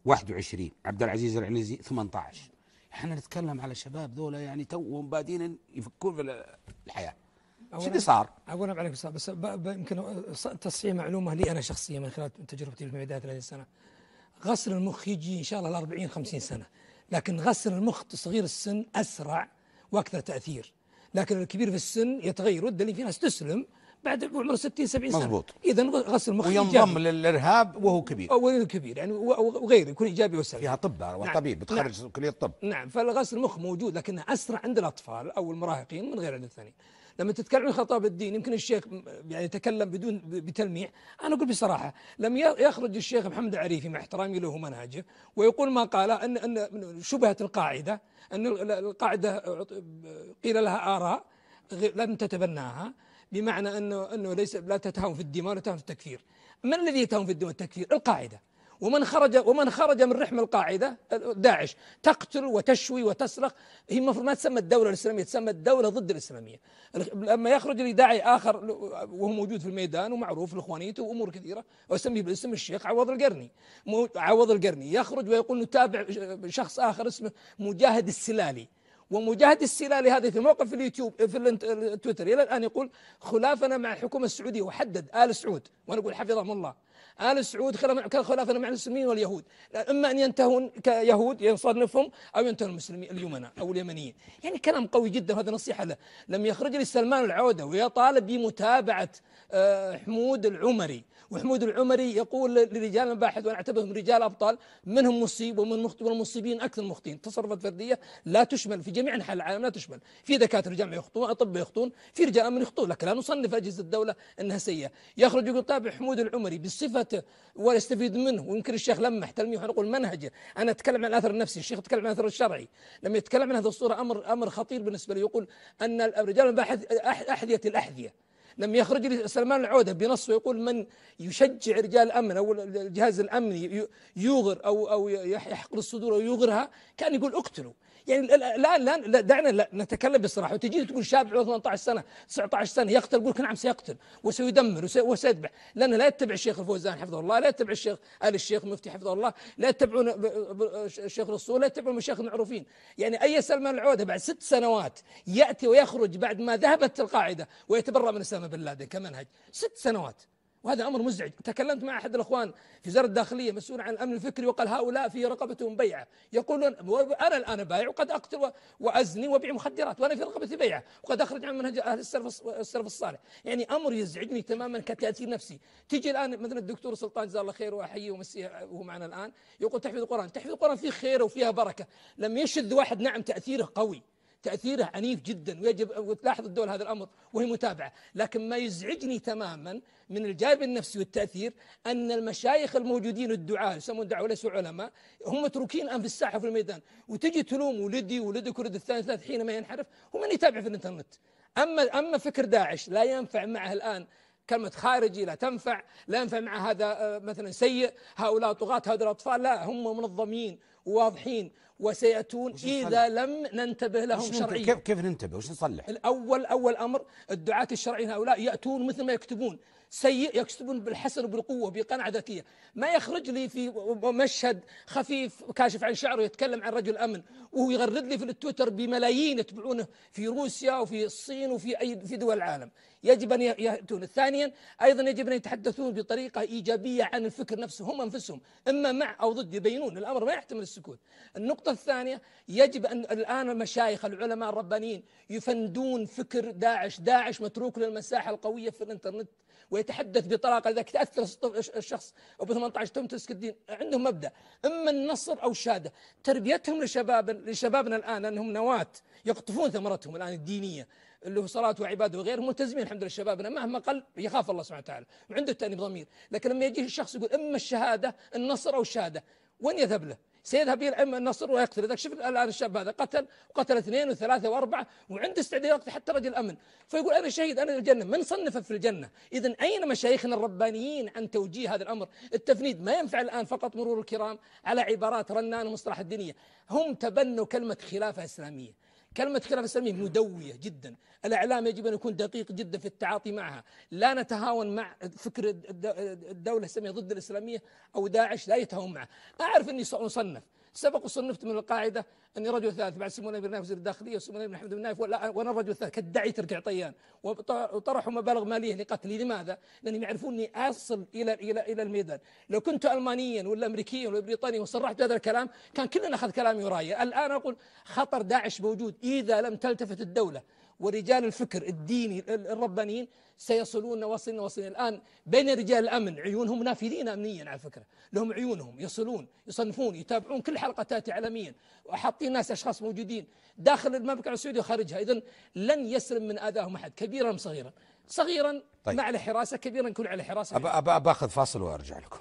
21 عبد العزيز العنزي 18 إحنا نتكلم على شباب ذولا يعني توهم بادين يفكون في الحياة. إيش اللي صار؟ اولا عليكم السلام بس يمكن تصحيح معلومة لي أنا شخصيا من خلال تجربتي في بدايه هذه السنة. غسل المخ يجي إن شاء الله ل 40 50 سنة لكن غسل المخ صغير السن أسرع وأكثر تأثير لكن الكبير في السن يتغير والدليل في ناس تسلم بعد عمره 60 70 سنة. مضبوط. اذا غسل المخ وينضم للإرهاب وهو كبير. أو كبير يعني وغيره يكون إيجابي وسلبي. فيها طب نعم. والطبيب بتخرج كلية الطب نعم فالغسل المخ موجود لكنه أسرع عند الأطفال أو المراهقين من غير عند الثانيين لما تتكلم عن الخطاب الديني يمكن الشيخ يعني يتكلم بدون ب- بتلميح أنا أقول بصراحة لم يخرج الشيخ محمد العريفي مع احترامي له ومنهجه ويقول ما قال ان إن شبهت القاعدة إن ال- القاعدة قيل لها غير- لم تتبناها بمعنى انه إنه ليس لا تتهاون في الدماء ولا تتهاون في التكفير. من الذي يتهاون في الدماء والتكفير؟ القاعدة. ومن خرج ومن خرج من رحم القاعدة داعش تقتل وتشوي وتسرق. هي المفروض ما تسمى الدولة الإسلامية تسمى الدولة ضد الإسلامية. لما يخرج لي داعي آخر وهو موجود في الميدان ومعروف لإخوانيته وأمور كثيرة واسميه بالاسم الشيخ عوض القرني. عوض القرني. يخرج ويقول نتابع شخص آخر اسمه مجاهد السلالي. ومجاهد السلالي هذا في موقع في اليوتيوب في التويتر إلى الآن يقول خلافنا مع الحكومة السعودية وحدد آل سعود. وأنا أقول حفظهم الله. آل سعود خلاف- خلافنا مع المسلمين واليهود. إما أن ينتهون كيهود يصنفهم أو ينتهون المسلمين اليمناء أو اليمنيين. يعني كلام قوي جدا وهذا نصيحة له. لم يخرج لي سلمان العوده ويطالب بمتابعة آه، حمود العمري. وحمود العمري يقول لرجال المباحث وأنا اعتبرهم رجال أبطال منهم مصيب ومن مخطئ والمصيبين أكثر من المخطئين تصرفات فردية لا تشمل في جميع أنحاء العالم لا تشمل. في دكاترة جامعة يخطئون اطباء يخطئون في رجال أمن يخطئون لكن لا نصنف أجهزة الدولة إنها سيئة. يخرج يقول تابع حمود العمري بصفته ويستفيد منه ويمكن الشيخ لمح تلميح نقول منهجه أنا أتكلم عن الأثر النفسي الشيخ يتكلم عن الأثر الشرعي. لما يتكلم عن هذه الصورة أمر أمر خطير بالنسبة له يقول أن رجال المباحث أحذية الأحذية. لم يخرج سلمان العودة بنص ويقول من يشجع رجال الأمن أو الجهاز الامني ي- يوغر أو أو يح- يحقر الصدور أو يوغرها كان يقول اقتلوا. يعني لا, لا, لا دعنا لا نتكلم بصراحة. وتجي تقول شاب عمره 18 سنة 19 سنة يقتل يقول نعم سيقتل وسيدمر وسي- وسيذبح. لأنه لا يتبع الشيخ الفوزان حفظه الله لا يتبع الشيخ آل الشيخ مفتي حفظه الله لا يتبعون الشيخ الرسول لا يتبعون المشايخ المعروفين. يعني أي سلمان العودة بعد ست سنوات يأتي ويخرج بعد ما ذهبت القاعدة ويتبرأ من اسامه بن لادن كمنهج. ست سنوات. وهذا أمر مزعج. تكلمت مع أحد الإخوان في وزاره الداخلية مسؤول عن الأمن الفكري وقال هؤلاء في رقبتهم بيعة. يقولون أنا الآن بايع وقد أقتل و- وأزني وابيع مخدرات وأنا في رقبتي بيعة وقد أخرج عن منهج أهل السلف السلف الصالح. يعني أمر يزعجني تماما كتأثير نفسي. تيجي الآن مثلا الدكتور سلطان جزاه الله خير وأحييه ومسيه وهو معنا الآن يقول تحفيظ القرآن. تحفيظ القرآن فيه خير وفيها بركة. لم يشذ واحد نعم تأثيره قوي. تأثيره عنيف جدا ويجب وتلاحظ الدولة هذا الأمر وهي متابعة. لكن ما يزعجني تماما من الجانب النفسي والتأثير أن المشايخ الموجودين الدعاة يسمون دعوة ليسوا علماء هم متروكين الآن في الساحة وفي الميدان. وتجي تلوم ولدي ولدك ولد الثاني ثلاث حينما ينحرف هو من يتابع في الإنترنت. أما أما فكر داعش لا ينفع معه الآن كلمة خارجي لا تنفع لا ينفع مع هذا آه، مثلا سيء هؤلاء طغاة هؤلاء أطفال لا هم منظمين وواضحين. وسيأتون إذا لم ننتبه لهم شرعيا. كيف كيف ننتبه؟ وش نصلح؟ الأول أول أمر الدعاة الشرعيين هؤلاء يأتون مثل ما يكتبون. سيء يكتبون بالحسن وبالقوة بقناعة ذكية. ما يخرج لي في مشهد خفيف كاشف عن شعره يتكلم عن رجل أمن وهو يغرد لي في التويتر بملايين يتبعونه في روسيا وفي الصين وفي أي في دول العالم. يجب أن يأتون. ثانيا أيضا يجب أن يتحدثون بطريقة إيجابية عن الفكر نفسه هم أنفسهم. إما مع أو ضد يبينون الأمر ما يحتمل السكوت. النقطة الثانية يجب أن الآن المشايخ العلماء الربانيين يفندون فكر داعش. داعش متروك للمساحة القوية في الإنترنت. ويتحدث بطلاقة إذا تأثر الشخص أبو 18 تم تسك الدين عندهم مبدأ. إما النصر أو الشهادة تربيتهم لشباب لشبابنا الآن أنهم نواة يقطفون ثمرتهم الآن الدينية اللي هو صلاة وعبادة وغيره ملتزمين الحمد لله شبابنا مهما قل يخاف الله سبحانه وتعالى. وعنده تأنيب ضمير. لكن لما يجيه الشخص يقول إما الشهادة النصر أو الشهادة وين يذهب له؟ سيذهب إلى اما النصر ويقتل. إذا شوف الآن الشاب هذا قتل وقتل اثنين وثلاثة وأربعة وعنده استعداد يقتل حتى رجل آمن. فيقول أنا شهيد أنا الجنة. من صنف في الجنة؟ اذا أين مشايخنا الربانيين عن توجيه هذا الأمر؟ التفنيد ما ينفع الآن فقط مرور الكرام على عبارات رنان ومصطلح الدينيه هم تبنوا كلمة خلافة إسلامية. كلمة خلافة إسلامية مدوية جدا. الإعلام يجب أن يكون دقيق جدا في التعاطي معها. لا نتهاون مع فكر الدولة الإسلامية ضد الإسلامية أو داعش لا يتهاون معه. أعرف أني سأصنف. سبق وصنفت من القاعدة أني رجل ثالث بعد سمونا بن وزير الداخلية وسمونا بن حمد بن نايف وأنا الرجل الثالث كالدعي ترجع طيان. وطرحوا مبالغ مالية لقتلي لماذا؟ لأنهم يعرفون أني أصل إلى إلى إلى الميدان. لو كنت ألمانيا ولا أمريكيا ولا بريطانيا وصرحت بهذا الكلام كان كلنا أخذ كلامي وراي. الآن أقول خطر داعش موجود إذا لم تلتفت الدولة. ورجال الفكر الديني الربانيين سيصلون وصلنا وصلنا الآن بين رجال الأمن. عيونهم نافذين أمنيا على فكرة. لهم عيونهم يصلون يصنفون يتابعون كل حلقة تأتي عالميا وحاطين ناس أشخاص موجودين داخل المملكة السعودية وخارجها. إذن لن يسلم من آذاهم أحد كبيرا صغيرا؟ صغيرا طيب. ما على حراسة كبيرا يكون على حراسة. أبا أبا باخذ فاصل وأرجع لكم.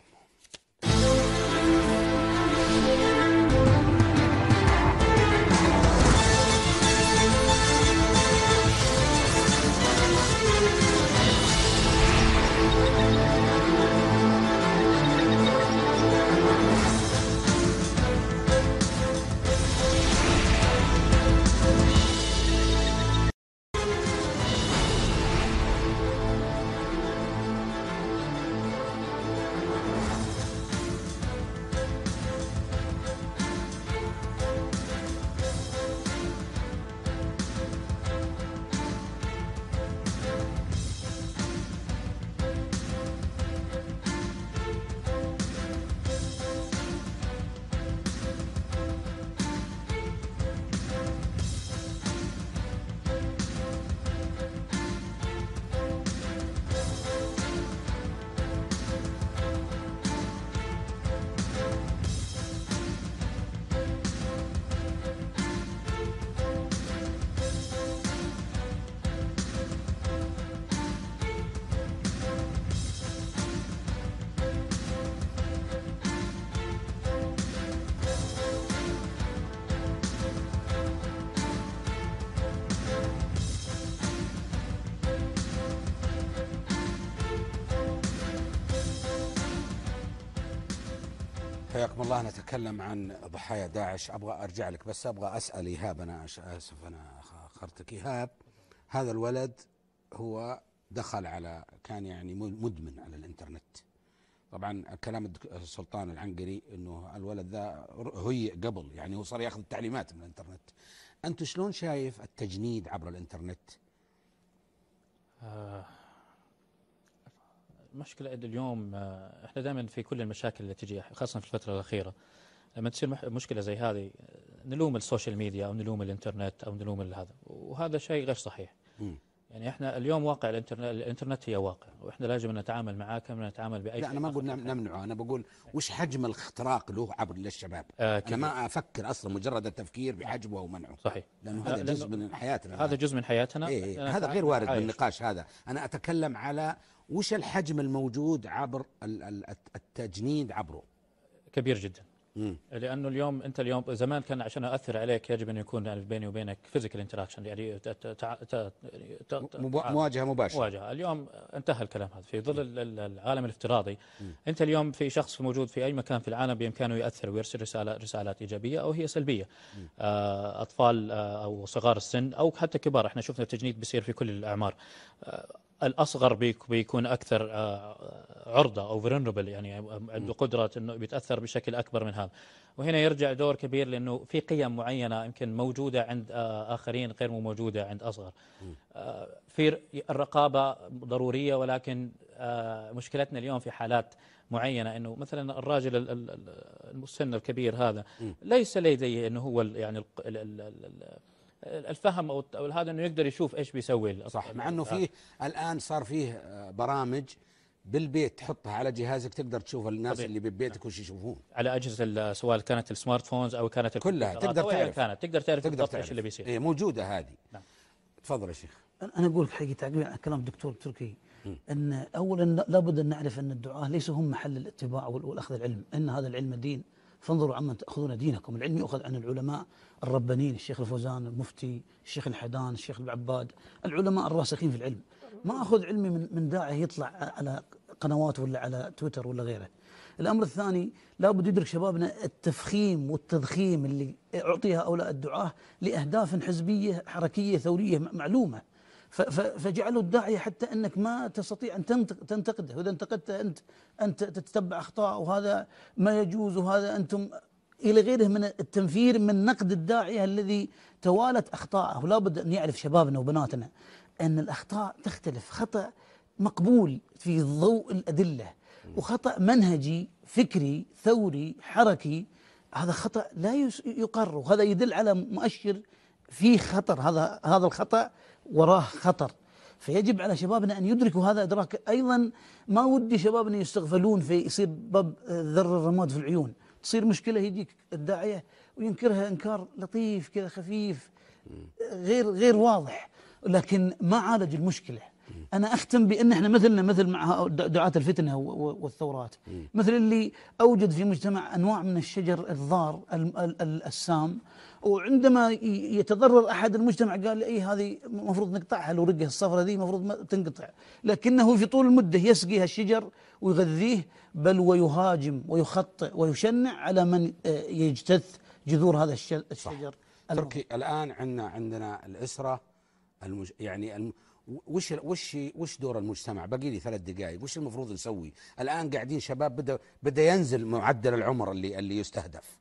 حياكم الله نتكلم عن ضحايا داعش. أبغى أرجع لك بس أبغى أسأل إيهاب. أنا أسف أنا اخرتك إيهاب هذا الولد هو دخل على كان يعني مدمن على الإنترنت. طبعا كلام السلطان العنقري إنه الولد ذا هي قبل يعني هو صار يأخذ التعليمات من الإنترنت. أنت شلون شايف التجنيد عبر الإنترنت؟ آه المشكلة اليوم آه، إحنا دائما في كل المشاكل اللي تجي خاصة في الفترة الأخيرة. لما تصير مشكلة زي هذه نلوم ال social media أو نلوم الإنترنت أو نلوم هذا. وهذا شيء غير صحيح. م. يعني إحنا اليوم واقع الانترنت الإنترنت هي واقع وإحنا لازم نتعامل معاه كما نتعامل بأي لا أنا ما أقول نمنعه. أنا بقول وش حجم الاختراق له عبر للشباب؟ آه أنا ما أفكر أصلا مجرد التفكير بحجمه ومنعه صحيح. لأنه هذا جزء من حياتنا. هذا جزء من حياتنا. إيه, إيه. هذا غير وارد بالنقاش هذا. أنا أتكلم على وش الحجم الموجود عبر التجنيد عبره؟ كبير جدا. مم. لأنه اليوم أنت اليوم زمان كان عشان اثر عليك يجب أن يكون يعني بيني وبينك physical interaction يعني مواجهة مباشرة. مواجهة. اليوم انتهى الكلام هذا في ظل العالم الافتراضي. مم. أنت اليوم في شخص موجود في أي مكان في العالم بإمكانه ياثر ويرسل رسالة رسالات إيجابية أو هي سلبية. آه أطفال آه أو صغار السن أو حتى كبار. إحنا شفنا التجنيد بيصير في كل الأعمار. آه الأصغر بيك- بيكون أكثر آه، عرضة أو فيرنربل يعني عنده قدره إنه بيتأثر بشكل أكبر من هذا. وهنا يرجع دور كبير لأنه في قيم معينة يمكن موجودة عند آه، آخرين غير مو موجودة عند أصغر. آه، في الرقابة ضرورية ولكن آه، مشكلتنا اليوم في حالات معينة إنه مثلا الراجل ال- ال- ال- المسن الكبير هذا ليس لديه إنه هو يعني الفهم أو أو هذا إنه يقدر يشوف إيش بيسوي صح مع إنه فيه الآن صار فيه آه، برامج بالبيت تحطها على جهازك تقدر تشوف الناس طبيعي. اللي ببيتك وش يشوفون. على أجهزة سواء كانت السمارت فونز أو كانت كلها تقدر تعرف. كانت. تقدر تعرف تقدر تعرف إيش اللي بيصير. إيه موجودة هذه. نعم. تفضل يا شيخ. أنا أقول لك حقيقة تعقيب على كلام الدكتور التركي أن أولا لابد أن نعرف أن الدعاة ليسوا هم محل الاتباع وال- والأخذ العلم. إن هذا العلم دين. فانظروا عمن تأخذون دينكم. العلم يؤخذ عن العلماء الربانيين الشيخ الفوزان المفتي الشيخ الحدان الشيخ العباد. العلماء الراسخين في العلم. ما أخذ علمي من من داعية يطلع على قنوات ولا على تويتر ولا غيره. الأمر الثاني لابد يدرك شبابنا التفخيم والتضخيم اللي أعطيها هؤلاء الدعاة لأهداف حزبية حركية ثورية معلومة. فجعلوا الداعية حتى أنك ما تستطيع أن تنتق- تنتقده. وإذا انتقدته أنت أنت تتبع أخطاء وهذا ما يجوز وهذا أنتم إلى غيره من التنفير من نقد الداعية الذي توالت أخطاءه. ولا بد أن يعرف شبابنا وبناتنا أن الأخطاء تختلف. خطأ مقبول في ضوء الأدلة وخطأ منهجي فكري ثوري حركي. هذا خطأ لا يقر وهذا يدل على مؤشر في خطر. هذا هذا الخطأ وراه خطر. فيجب على شبابنا أن يدركوا هذا إدراك. أيضا ما ودي شبابنا يستغفلون في يصير باب ذر الرماد في العيون. تصير مشكلة يجيك الداعية وينكرها إنكار لطيف كذا خفيف غير غير واضح. لكن ما عالج المشكلة. أنا أختم بأن إحنا مثلنا مثل مع دعاة و- والثورات. مثل اللي أوجد في مجتمع أنواع من الشجر الضار ال- ال- ال- السام. وعندما يتضرر أحد المجتمع قال اي هذه المفروض نقطعها الورقه الصفراء ذي المفروض ما تنقطع لكنه في طول المدة يسقي هالشجر ويغذيه بل ويهاجم ويخطئ ويشنع على من آه، يجتث جذور هذا الش- الشجر تركي الآن عندنا عندنا الأسرة المج... يعني الم... وش وش وش دور المجتمع؟ باقي لي ثلاث دقائق، وش المفروض نسوي؟ الآن قاعدين شباب بدأ بدأ ينزل معدل العمر اللي اللي يستهدف.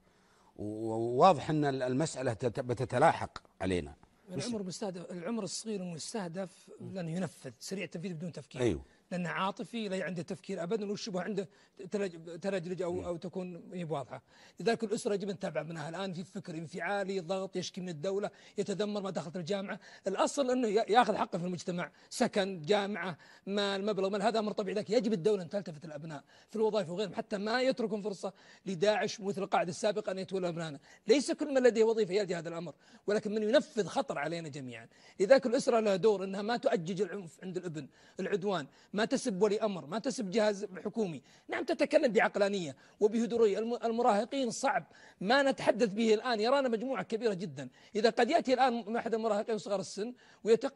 وواضح أن المسألة تت- بتتلاحق علينا. العمر مستهدف العمر الصغير المستهدف لأنه ينفذ سريع التنفيذ بدون تفكير أيوه لأنه عاطفي لا عنده تفكير ابدا والشبهة عنده تلج- تلجلج أو أو تكون واضحه لذلك الأسرة يجب أن تتابع ابنائها الآن في فكر انفعالي ضغط يشكي من الدولة يتذمر ما دخلت الجامعة. الأصل أنه يا- يأخذ حقه في المجتمع. سكن جامعة مال مبلغ مال. هذا أمر طبيعي لكن يجب الدولة أن تلتفت الابناء في الوظائف وغيرهم حتى ما يتركون فرصة لداعش مثل القاعدة السابقة أن يتولوا ابنائنا ليس كل من لديه وظيفة يلجأ هذا الأمر ولكن من ينفذ خطر علينا جميعا. لذلك الأسرة لها دور أنها ما تؤجج العنف عند الابن. العدوان ما تسب ولي أمر ما تسب جهاز حكومي. نعم تتكلم بعقلانية وبهدوءيه الم- المراهقين صعب. ما نتحدث به الآن. يرانا مجموعة كبيرة جدا. إذا قد يأتي الآن من أحد المراهقين صغار السن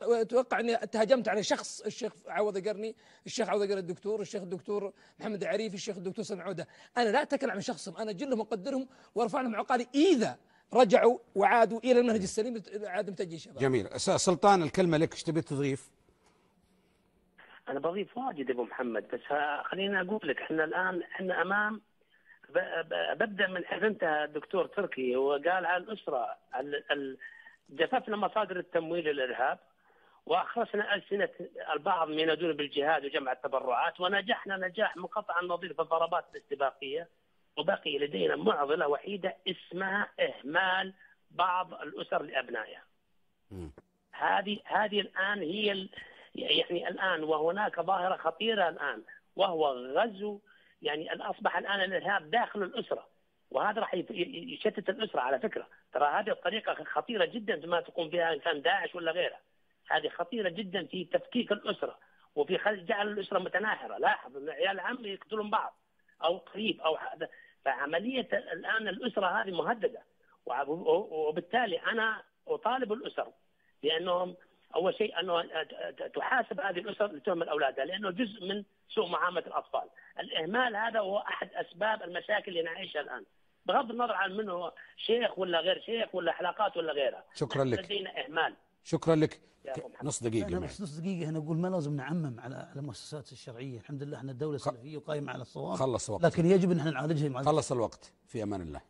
ويتوقع أني تهاجمت على شخص الشيخ عوض قرني الشيخ عوض قرني الدكتور الشيخ الدكتور محمد العريفي الشيخ الدكتور سلمان عوده أنا لا أتكلم عن شخصهم. أنا اجلهم وأقدرهم وأرفع لهم عقالي. إذا رجعوا وعادوا إلى المنهج السليم عدم تجي الشباب جميل. سلطان الكلمة لك. إيش تبي تضيف؟ أنا بضيف واجد أبو محمد بس خليني أقول لك إحنا الآن إحنا أمام ببدأ من حيث انتهى الدكتور تركي وقال على الأسرة ال- ال- جففنا مصادر التمويل للإرهاب وأخرسنا ألسنة البعض من ينادون بالجهاد وجمع التبرعات ونجحنا نجاح منقطع النظير في الضربات الاستباقية وبقي لدينا معضلة وحيدة اسمها إهمال بعض الأسر لأبنائها. هذه هذه الآن هي يعني الآن وهناك ظاهرة خطيرة الآن وهو غزو يعني أصبح الآن الإرهاب داخل الأسرة. وهذا راح يشتت الأسرة على فكرة. ترى هذه الطريقة خطيرة جدا ما تقوم بها إنسان داعش ولا غيره. هذه خطيرة جدا في تفكيك الأسرة وفي جعل الأسرة متناحره لاحظ إن عيال العم يقتلون بعض أو قريب أو هذا فعملية الآن الأسرة هذه مهددة. وبالتالي أنا أطالب الأسر بأنهم أول شيء أنه تحاسب هذه الاسر لتهمل أولادها لأنه جزء من سوء معاملة الأطفال. الإهمال هذا هو أحد أسباب المشاكل اللي نعيشها الآن. بغض النظر عن من هو شيخ ولا غير شيخ ولا حلقات ولا غيرها. شكرا لك. لدينا إهمال شكرا لك نص دقيقة أنا. بس نص دقيقة هنا أقول ما لازم نعمم على على المؤسسات الشرعية الحمد لله إحنا الدولة سلفية وقائمة على الصواب خلص وقت لكن يجب أن إحنا نعالجها خلص الوقت في أمان الله.